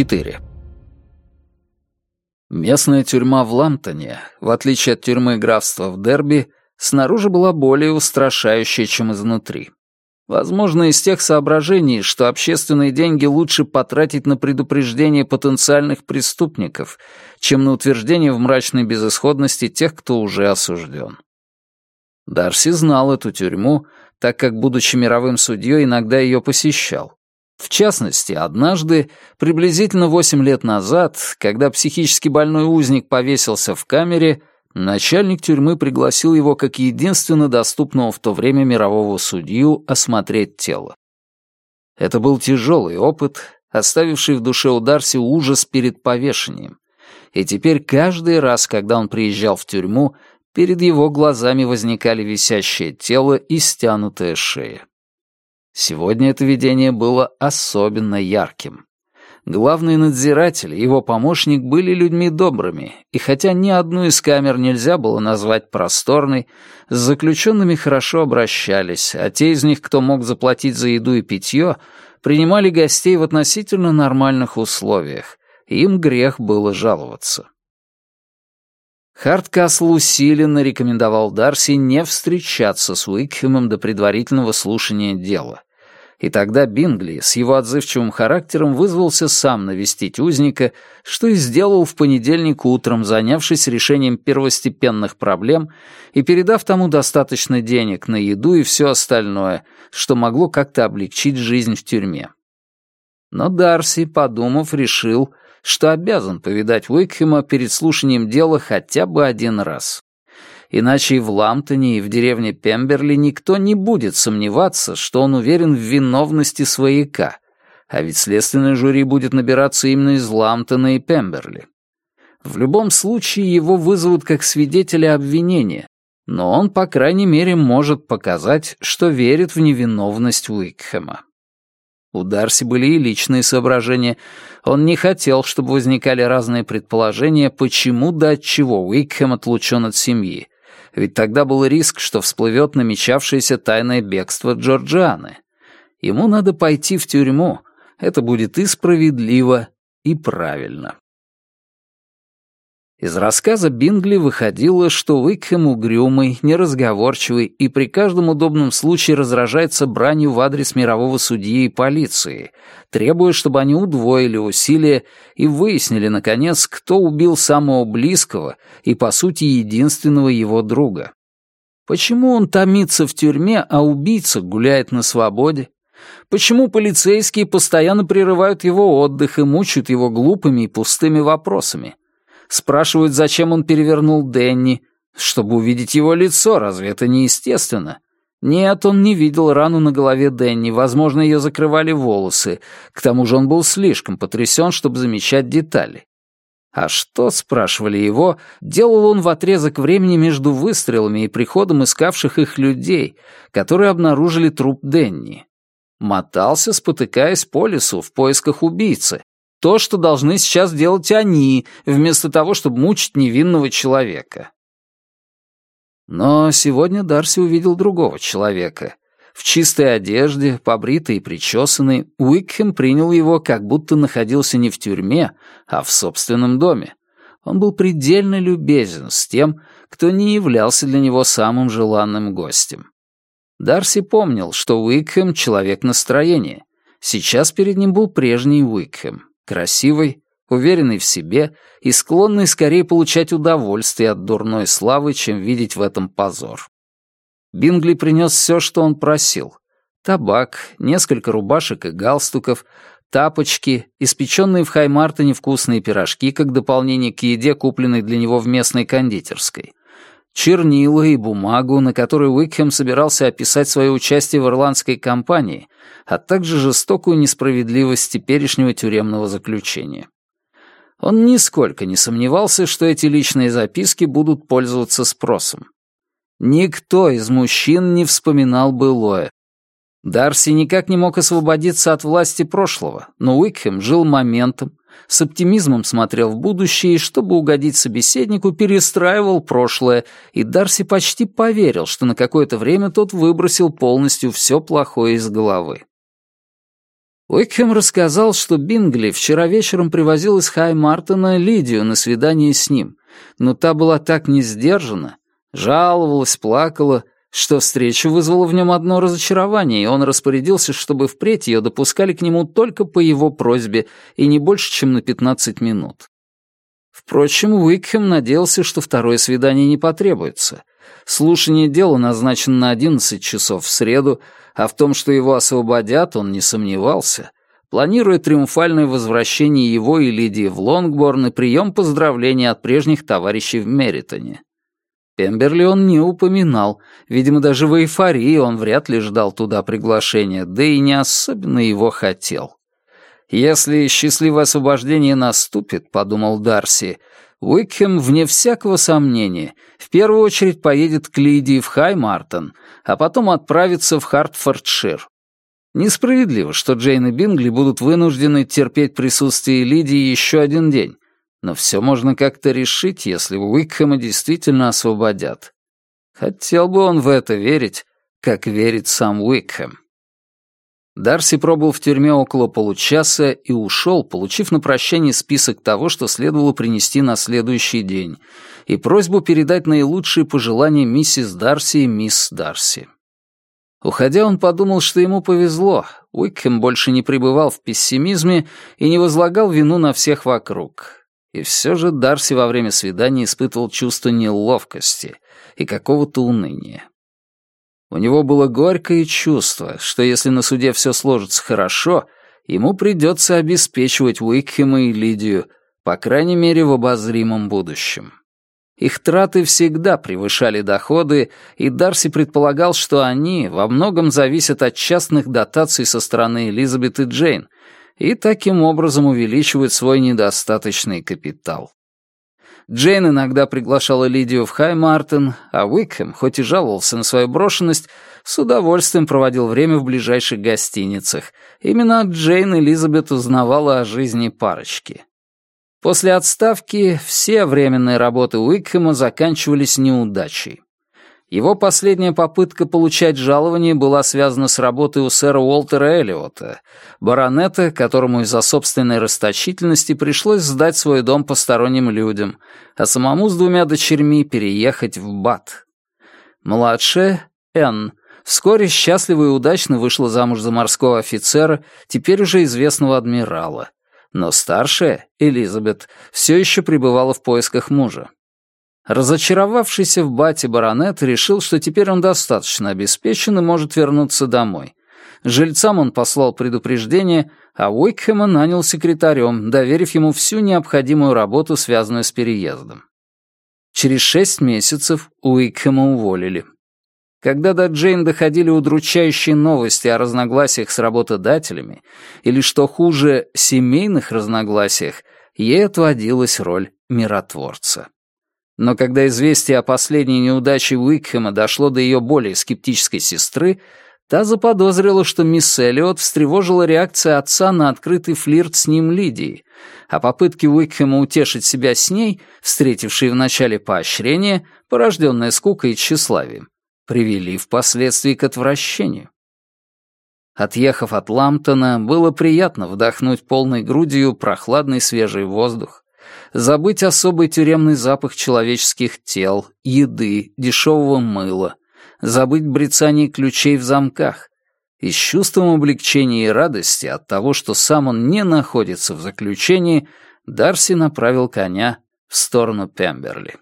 4. Местная тюрьма в Ламптоне, в отличие от тюрьмы графства в Дерби, снаружи была более устрашающая, чем изнутри. Возможно, из тех соображений, что общественные деньги лучше потратить на предупреждение потенциальных преступников, чем на утверждение в мрачной безысходности тех, кто уже осужден. Дарси знал эту тюрьму, так как, будучи мировым судьей, иногда ее посещал. В частности, однажды, приблизительно 8 лет назад, когда психически больной узник повесился в камере, начальник тюрьмы пригласил его как единственно доступного в то время мирового судью осмотреть тело. Это был тяжелый опыт, оставивший в душе у Дарси ужас перед повешением. И теперь каждый раз, когда он приезжал в тюрьму, перед его глазами возникали висящее тело и стянутая шея. Сегодня это видение было особенно ярким. Главный надзиратель и его помощник были людьми добрыми, и хотя ни одну из камер нельзя было назвать просторной, с заключенными хорошо обращались, а те из них, кто мог заплатить за еду и питье, принимали гостей в относительно нормальных условиях, им грех было жаловаться. Харткасл усиленно рекомендовал Дарси не встречаться с Уикхэмом до предварительного слушания дела. И тогда Бингли с его отзывчивым характером вызвался сам навестить узника, что и сделал в понедельник утром, занявшись решением первостепенных проблем и передав тому достаточно денег на еду и все остальное, что могло как-то облегчить жизнь в тюрьме. Но Дарси, подумав, решил, что обязан повидать Уикхема перед слушанием дела хотя бы один раз. Иначе и в Ламптоне, и в деревне Пемберли никто не будет сомневаться, что он уверен в виновности свояка, а ведь следственное жюри будет набираться именно из Ламптона и Пемберли. В любом случае его вызовут как свидетеля обвинения, но он, по крайней мере, может показать, что верит в невиновность Уикхема. У Дарси были и личные соображения. Он не хотел, чтобы возникали разные предположения, почему да от чего Уикхэм отлучен от семьи. Ведь тогда был риск, что всплывет намечавшееся тайное бегство Джорджианы. Ему надо пойти в тюрьму. Это будет и справедливо, и правильно. Из рассказа Бингли выходило, что Уикхэм угрюмый, неразговорчивый и при каждом удобном случае разражается бранью в адрес мирового судьи и полиции, требуя, чтобы они удвоили усилия и выяснили, наконец, кто убил самого близкого и, по сути, единственного его друга. Почему он томится в тюрьме, а убийца гуляет на свободе? Почему полицейские постоянно прерывают его отдых и мучают его глупыми и пустыми вопросами? спрашивают, зачем он перевернул Денни, чтобы увидеть его лицо, разве это не естественно? Нет, он не видел рану на голове Денни. возможно, ее закрывали волосы, к тому же он был слишком потрясен, чтобы замечать детали. А что, спрашивали его, делал он в отрезок времени между выстрелами и приходом искавших их людей, которые обнаружили труп Денни? Мотался, спотыкаясь по лесу в поисках убийцы, то, что должны сейчас делать они, вместо того, чтобы мучить невинного человека. Но сегодня Дарси увидел другого человека. В чистой одежде, побритый и причёсанный. Уикхем принял его, как будто находился не в тюрьме, а в собственном доме. Он был предельно любезен с тем, кто не являлся для него самым желанным гостем. Дарси помнил, что Уикхем — человек настроения. Сейчас перед ним был прежний Уикхем красивой, уверенной в себе и склонной скорее получать удовольствие от дурной славы, чем видеть в этом позор. Бингли принес все, что он просил. Табак, несколько рубашек и галстуков, тапочки, испеченные в Хаймартоне вкусные пирожки, как дополнение к еде, купленной для него в местной кондитерской чернила и бумагу, на которой Уикхэм собирался описать свое участие в ирландской кампании, а также жестокую несправедливость теперешнего тюремного заключения. Он нисколько не сомневался, что эти личные записки будут пользоваться спросом. Никто из мужчин не вспоминал былое. Дарси никак не мог освободиться от власти прошлого, но Уикхэм жил моментом, с оптимизмом смотрел в будущее, и, чтобы угодить собеседнику, перестраивал прошлое, и Дарси почти поверил, что на какое-то время тот выбросил полностью все плохое из головы. Уикхем рассказал, что Бингли вчера вечером привозил из Хай-Мартона Лидию на свидание с ним, но та была так не сдержана, жаловалась, плакала — что встреча вызвала в нем одно разочарование, и он распорядился, чтобы впредь ее допускали к нему только по его просьбе и не больше, чем на 15 минут. Впрочем, Уикхем надеялся, что второе свидание не потребуется. Слушание дела назначено на 11 часов в среду, а в том, что его освободят, он не сомневался, планируя триумфальное возвращение его и Лидии в Лонгборн и прием поздравлений от прежних товарищей в Меритоне. Пемберли он не упоминал. Видимо, даже в эйфории он вряд ли ждал туда приглашения, да и не особенно его хотел. «Если счастливое освобождение наступит», — подумал Дарси, — Уикхем, вне всякого сомнения, в первую очередь поедет к Лидии в Хаймартон, а потом отправится в Хартфордшир. Несправедливо, что Джейн и Бингли будут вынуждены терпеть присутствие Лидии еще один день, но все можно как-то решить, если Уикхэма действительно освободят. Хотел бы он в это верить, как верит сам Уикхэм. Дарси пробыл в тюрьме около получаса и ушел, получив на прощание список того, что следовало принести на следующий день, и просьбу передать наилучшие пожелания миссис Дарси и мисс Дарси. Уходя, он подумал, что ему повезло. Уикхем больше не пребывал в пессимизме и не возлагал вину на всех вокруг. И все же Дарси во время свидания испытывал чувство неловкости и какого-то уныния. У него было горькое чувство, что если на суде все сложится хорошо, ему придется обеспечивать Уикхема и Лидию, по крайней мере, в обозримом будущем. Их траты всегда превышали доходы, и Дарси предполагал, что они во многом зависят от частных дотаций со стороны Элизабет и Джейн — и таким образом увеличивают свой недостаточный капитал. Джейн иногда приглашала Лидию в Хай-Мартен, а Уикхэм, хоть и жаловался на свою брошенность, с удовольствием проводил время в ближайших гостиницах. Именно от Джейн Элизабет узнавала о жизни парочки. После отставки все временные работы Уикхэма заканчивались неудачей. Его последняя попытка получать жалование была связана с работой у сэра Уолтера Эллиота, баронета, которому из-за собственной расточительности пришлось сдать свой дом посторонним людям, а самому с двумя дочерьми переехать в Бат. Младшая, Энн, вскоре счастливо и удачно вышла замуж за морского офицера, теперь уже известного адмирала. Но старшая, Элизабет, все еще пребывала в поисках мужа. Разочаровавшийся в бате баронет решил, что теперь он достаточно обеспечен и может вернуться домой. Жильцам он послал предупреждение, а Уикхэма нанял секретарем, доверив ему всю необходимую работу, связанную с переездом. Через шесть месяцев Уикхэма уволили. Когда до Джейн доходили удручающие новости о разногласиях с работодателями, или, что хуже, семейных разногласиях, ей отводилась роль миротворца. Но когда известие о последней неудаче Уикхэма дошло до ее более скептической сестры, та заподозрила, что мисс Эллиот встревожила реакция отца на открытый флирт с ним Лидии, а попытки Уикхэма утешить себя с ней, встретившие вначале поощрение, порожденное скукой и тщеславием, привели впоследствии к отвращению. Отъехав от Ламптона, было приятно вдохнуть полной грудью прохладный свежий воздух, забыть особый тюремный запах человеческих тел, еды, дешевого мыла, забыть брецание ключей в замках. И с чувством облегчения и радости от того, что сам он не находится в заключении, Дарси направил коня в сторону Пемберли.